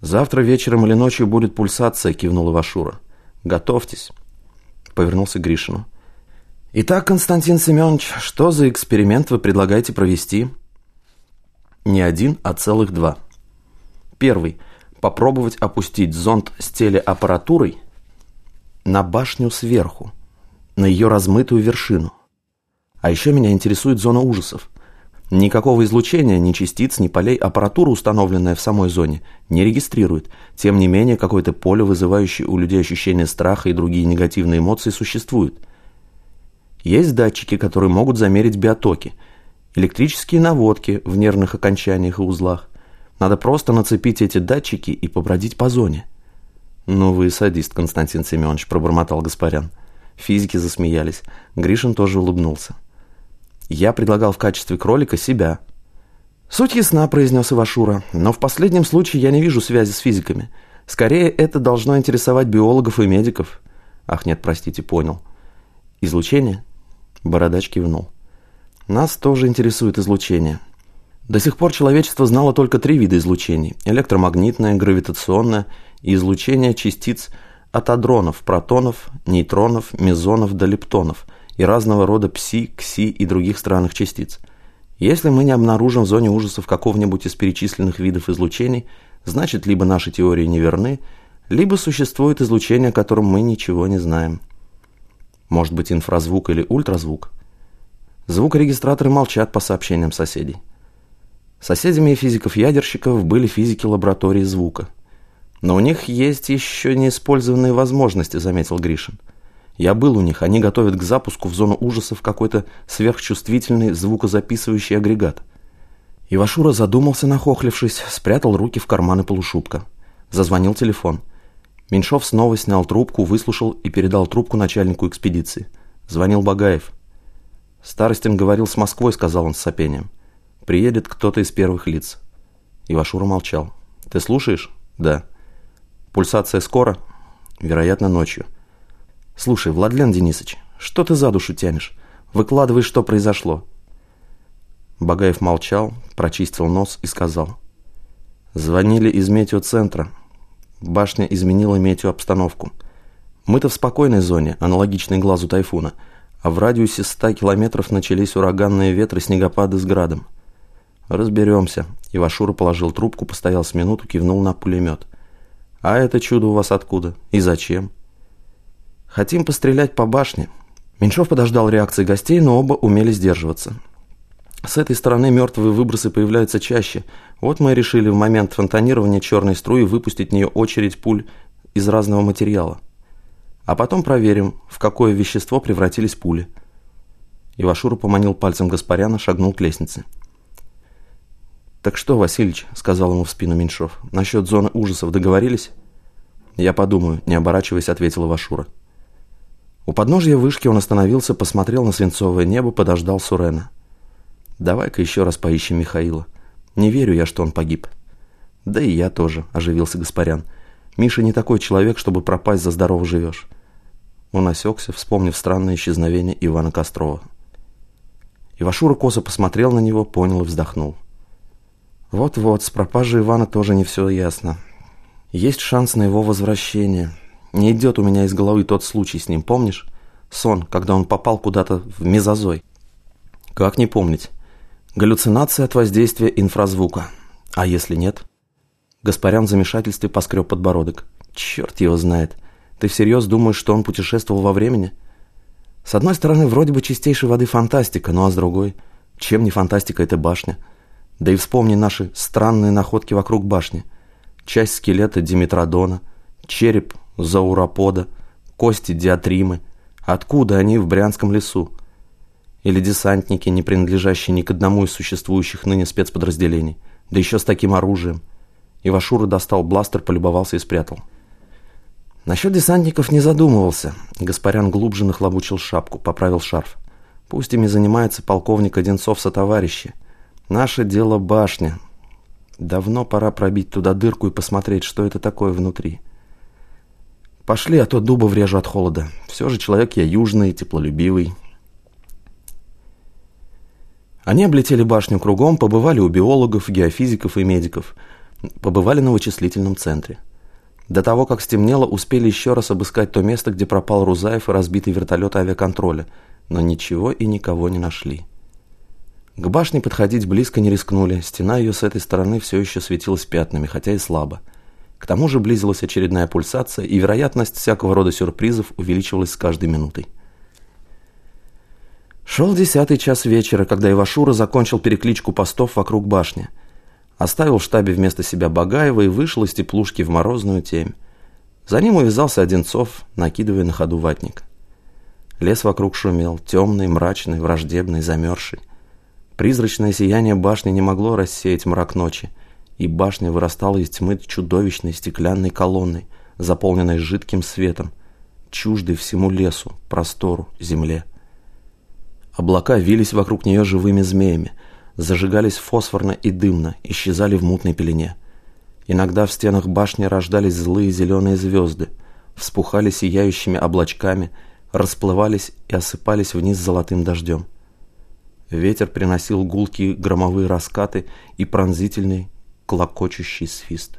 «Завтра вечером или ночью будет пульсация», – кивнула Вашура. «Готовьтесь», – повернулся к Гришину. «Итак, Константин Семенович, что за эксперимент вы предлагаете провести?» Не один, а целых два. Первый. Попробовать опустить зонд с телеаппаратурой на башню сверху, на ее размытую вершину. А еще меня интересует зона ужасов. Никакого излучения, ни частиц, ни полей аппаратура, установленная в самой зоне, не регистрирует. Тем не менее, какое-то поле, вызывающее у людей ощущение страха и другие негативные эмоции, существует. Есть датчики, которые могут замерить биотоки, электрические наводки в нервных окончаниях и узлах. Надо просто нацепить эти датчики и побродить по зоне. «Ну вы садист, Константин Семенович», – пробормотал Гаспарян. Физики засмеялись. Гришин тоже улыбнулся. Я предлагал в качестве кролика себя. «Суть ясна», — произнес Ивашура, «но в последнем случае я не вижу связи с физиками. Скорее, это должно интересовать биологов и медиков». «Ах, нет, простите, понял». «Излучение?» Бородач кивнул. «Нас тоже интересует излучение. До сих пор человечество знало только три вида излучений – электромагнитное, гравитационное и излучение частиц от адронов, протонов, нейтронов, мезонов до лептонов – и разного рода пси, кси и других странных частиц. Если мы не обнаружим в зоне ужасов какого-нибудь из перечисленных видов излучений, значит, либо наши теории неверны, либо существует излучение, о котором мы ничего не знаем. Может быть, инфразвук или ультразвук? Звукорегистраторы молчат по сообщениям соседей. Соседями физиков-ядерщиков были физики лаборатории звука. Но у них есть еще неиспользованные возможности, заметил Гришин. Я был у них, они готовят к запуску в зону ужасов какой-то сверхчувствительный звукозаписывающий агрегат. Ивашура задумался, нахохлившись, спрятал руки в карманы полушубка. Зазвонил телефон. Меньшов снова снял трубку, выслушал и передал трубку начальнику экспедиции. Звонил Багаев. «Старостин говорил с Москвой», — сказал он с сопением. «Приедет кто-то из первых лиц». Ивашура молчал. «Ты слушаешь?» «Да». «Пульсация скоро?» «Вероятно, ночью». «Слушай, Владлен Денисович, что ты за душу тянешь? Выкладывай, что произошло». Багаев молчал, прочистил нос и сказал. «Звонили из метеоцентра. Башня изменила метеообстановку. Мы-то в спокойной зоне, аналогичной глазу тайфуна, а в радиусе 100 километров начались ураганные ветры, снегопады с градом. Разберемся». Ивашура положил трубку, постоял с минуту, кивнул на пулемет. «А это чудо у вас откуда? И зачем?» Хотим пострелять по башне». Меньшов подождал реакции гостей, но оба умели сдерживаться. С этой стороны мертвые выбросы появляются чаще. Вот мы и решили в момент фонтанирования черной струи выпустить в нее очередь пуль из разного материала. А потом проверим, в какое вещество превратились пули. Ивашура поманил пальцем Гаспаряна, шагнул к лестнице. «Так что, Васильич», — сказал ему в спину Меньшов, — «насчет зоны ужасов договорились?» «Я подумаю», — не оборачиваясь, ответил Ивашура. У подножья вышки он остановился, посмотрел на свинцовое небо, подождал Сурена. «Давай-ка еще раз поищем Михаила. Не верю я, что он погиб». «Да и я тоже», – оживился Гаспарян. «Миша не такой человек, чтобы пропасть за здорово живешь». Он осекся, вспомнив странное исчезновение Ивана Кострова. Ивашура косо посмотрел на него, понял и вздохнул. «Вот-вот, с пропажей Ивана тоже не все ясно. Есть шанс на его возвращение». Не идет у меня из головы тот случай с ним, помнишь? Сон, когда он попал куда-то в мезозой. Как не помнить? Галлюцинация от воздействия инфразвука. А если нет? Гаспарян в замешательстве поскреб подбородок. Черт его знает. Ты всерьез думаешь, что он путешествовал во времени? С одной стороны, вроде бы чистейшей воды фантастика, ну а с другой, чем не фантастика эта башня? Да и вспомни наши странные находки вокруг башни. Часть скелета Димитродона, череп зауропода, кости диатримы. Откуда они в Брянском лесу? Или десантники, не принадлежащие ни к одному из существующих ныне спецподразделений, да еще с таким оружием. Ивашура достал бластер, полюбовался и спрятал. Насчет десантников не задумывался. Гаспарян глубже нахлобучил шапку, поправил шарф. Пусть ими занимается полковник Одинцов со товарищи. Наше дело башня. Давно пора пробить туда дырку и посмотреть, что это такое внутри. Пошли, а то дуба врежу от холода. Все же человек я южный, теплолюбивый. Они облетели башню кругом, побывали у биологов, геофизиков и медиков. Побывали на вычислительном центре. До того, как стемнело, успели еще раз обыскать то место, где пропал Рузаев и разбитый вертолет авиаконтроля, но ничего и никого не нашли. К башне подходить близко не рискнули, стена ее с этой стороны все еще светилась пятнами, хотя и слабо. К тому же близилась очередная пульсация, и вероятность всякого рода сюрпризов увеличивалась с каждой минутой. Шел десятый час вечера, когда Ивашура закончил перекличку постов вокруг башни. Оставил в штабе вместо себя Багаева и вышел из теплушки в морозную темь. За ним увязался Одинцов, накидывая на ходу ватник. Лес вокруг шумел, темный, мрачный, враждебный, замерзший. Призрачное сияние башни не могло рассеять мрак ночи, и башня вырастала из тьмы чудовищной стеклянной колонной, заполненной жидким светом, чуждой всему лесу, простору, земле. Облака вились вокруг нее живыми змеями, зажигались фосфорно и дымно, исчезали в мутной пелене. Иногда в стенах башни рождались злые зеленые звезды, вспухали сияющими облачками, расплывались и осыпались вниз золотым дождем. Ветер приносил гулкие громовые раскаты и пронзительный клокочущий свист.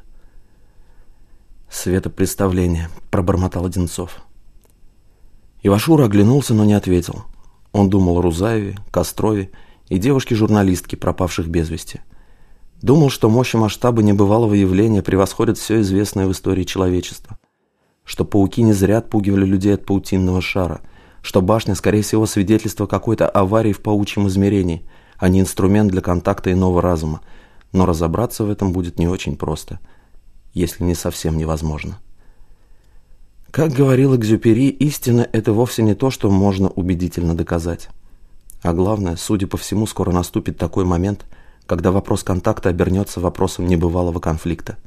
«Светопредставление», — пробормотал Одинцов. Ивашура оглянулся, но не ответил. Он думал о Рузаеве, Кострове и девушке-журналистке, пропавших без вести. Думал, что мощи масштаба небывалого явления превосходят все известное в истории человечества. Что пауки не зря отпугивали людей от паутинного шара. Что башня, скорее всего, свидетельство какой-то аварии в паучьем измерении, а не инструмент для контакта иного разума. Но разобраться в этом будет не очень просто, если не совсем невозможно. Как говорил Экзюпери, истина – это вовсе не то, что можно убедительно доказать. А главное, судя по всему, скоро наступит такой момент, когда вопрос контакта обернется вопросом небывалого конфликта.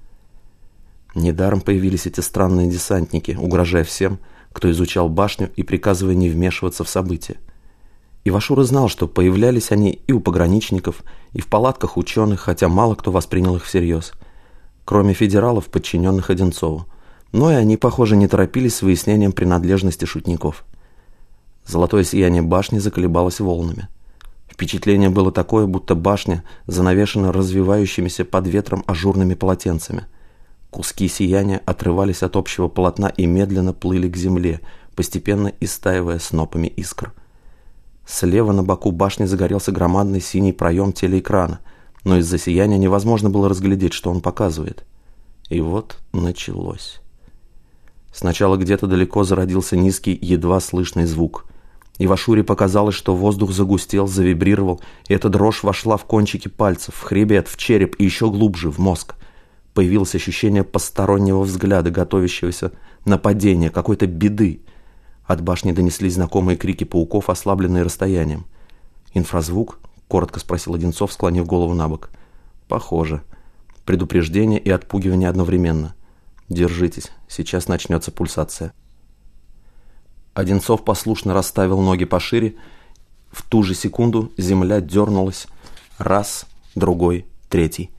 Недаром появились эти странные десантники, угрожая всем, кто изучал башню и приказывая не вмешиваться в события. Ивашура знал, что появлялись они и у пограничников, и в палатках ученых, хотя мало кто воспринял их всерьез, кроме федералов, подчиненных Одинцову – но и они, похоже, не торопились с выяснением принадлежности шутников. Золотое сияние башни заколебалось волнами. Впечатление было такое, будто башня занавешена развивающимися под ветром ажурными полотенцами. Куски сияния отрывались от общего полотна и медленно плыли к земле, постепенно истаивая снопами искр. Слева на боку башни загорелся громадный синий проем телеэкрана, но из-за сияния невозможно было разглядеть, что он показывает. И вот началось. Сначала где-то далеко зародился низкий, едва слышный звук. И Вашуре показалось, что воздух загустел, завибрировал, и эта дрожь вошла в кончики пальцев, в хребет, в череп и еще глубже, в мозг. Появилось ощущение постороннего взгляда, готовящегося нападения, какой-то беды. От башни донеслись знакомые крики пауков, ослабленные расстоянием. «Инфразвук?» — коротко спросил Одинцов, склонив голову на бок. «Похоже. Предупреждение и отпугивание одновременно». Держитесь, сейчас начнется пульсация. Одинцов послушно расставил ноги пошире. В ту же секунду земля дернулась. Раз, другой, третий.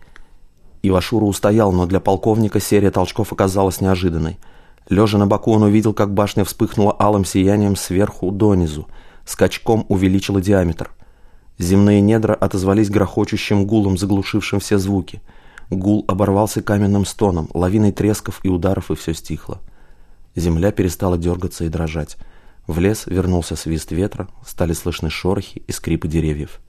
Ивашура устоял, но для полковника серия толчков оказалась неожиданной. Лежа на боку, он увидел, как башня вспыхнула алым сиянием сверху донизу. Скачком увеличила диаметр. Земные недра отозвались грохочущим гулом, заглушившим все звуки – Гул оборвался каменным стоном, лавиной тресков и ударов, и все стихло. Земля перестала дергаться и дрожать. В лес вернулся свист ветра, стали слышны шорохи и скрипы деревьев.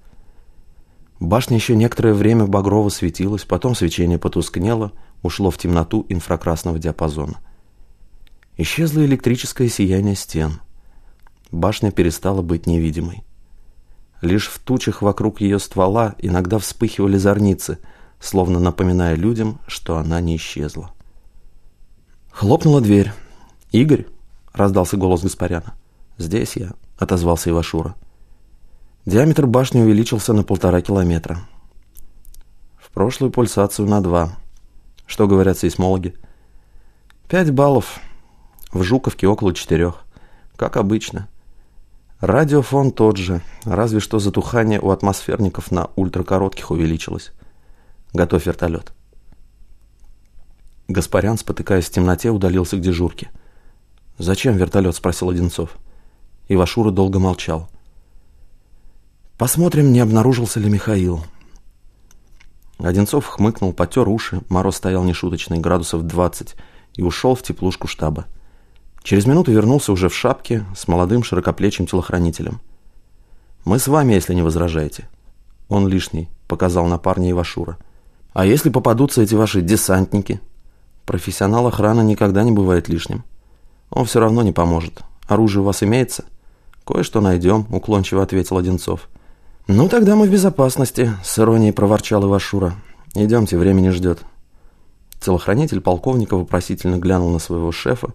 Башня еще некоторое время багрово светилась, потом свечение потускнело, ушло в темноту инфракрасного диапазона. Исчезло электрическое сияние стен. Башня перестала быть невидимой. Лишь в тучах вокруг ее ствола иногда вспыхивали зорницы – словно напоминая людям, что она не исчезла. Хлопнула дверь. «Игорь?» – раздался голос Гаспаряна. «Здесь я», – отозвался Ивашура. Диаметр башни увеличился на полтора километра. В прошлую пульсацию на два. Что говорят сейсмологи? Пять баллов. В Жуковке около четырех. Как обычно. Радиофон тот же, разве что затухание у атмосферников на ультракоротких увеличилось. Готовь вертолет. Гаспарян, спотыкаясь в темноте, удалился к дежурке. «Зачем вертолет?» – спросил Одинцов. Ивашура долго молчал. «Посмотрим, не обнаружился ли Михаил». Одинцов хмыкнул, потер уши, мороз стоял нешуточный, градусов 20, и ушел в теплушку штаба. Через минуту вернулся уже в шапке с молодым широкоплечим телохранителем. «Мы с вами, если не возражаете». «Он лишний», — показал на парня Ивашура. «А если попадутся эти ваши десантники?» «Профессионал охраны никогда не бывает лишним. Он все равно не поможет. Оружие у вас имеется?» «Кое-что найдем», — уклончиво ответил Одинцов. «Ну, тогда мы в безопасности», — с иронией проворчал Ивашура. «Идемте, время не ждет». Телохранитель полковника вопросительно глянул на своего шефа,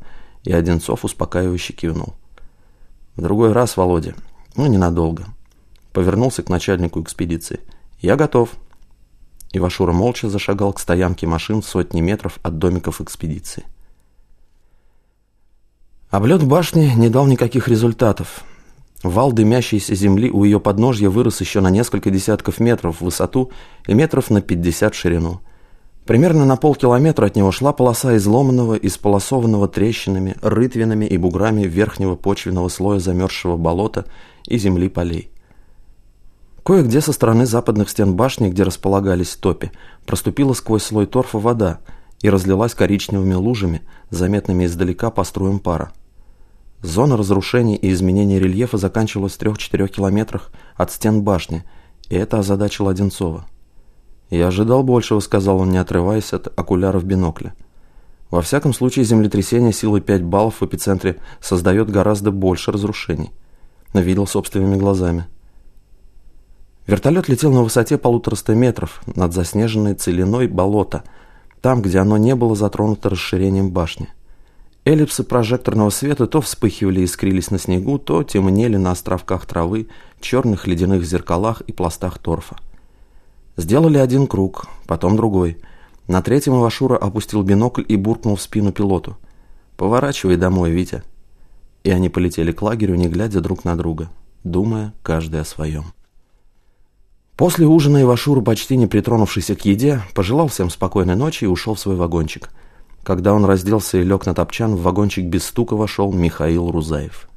и Одинцов успокаивающе кивнул. «В другой раз, Володя. Ну, ненадолго». Повернулся к начальнику экспедиции. «Я готов». Ивашура молча зашагал к стоянке машин сотни метров от домиков экспедиции. Облет башни не дал никаких результатов. Вал дымящейся земли у ее подножья вырос еще на несколько десятков метров в высоту и метров на 50 в ширину. Примерно на полкилометра от него шла полоса изломанного, исполосованного трещинами, рытвинами и буграми верхнего почвенного слоя замерзшего болота и земли полей. Кое-где со стороны западных стен башни, где располагались топи, проступила сквозь слой торфа вода и разлилась коричневыми лужами, заметными издалека по струям пара. Зона разрушений и изменения рельефа заканчивалась в 3-4 километрах от стен башни, и это озадачило Одинцова. «Я ожидал большего», — сказал он, не отрываясь от окуляров бинокля. «Во всяком случае, землетрясение силой 5 баллов в эпицентре создает гораздо больше разрушений». Но собственными глазами. Вертолет летел на высоте полутораста метров над заснеженной целиной болота, там, где оно не было затронуто расширением башни. Эллипсы прожекторного света то вспыхивали и искрились на снегу, то темнели на островках травы, черных ледяных зеркалах и пластах торфа. Сделали один круг, потом другой. На третьем Ивашура опустил бинокль и буркнул в спину пилоту. «Поворачивай домой, Витя». И они полетели к лагерю, не глядя друг на друга, думая каждый о своем. После ужина Ивашура, почти не притронувшийся к еде, пожелал всем спокойной ночи и ушел в свой вагончик – когда он разделся и лег на топчан, в вагончик без стука вошел Михаил Рузаев.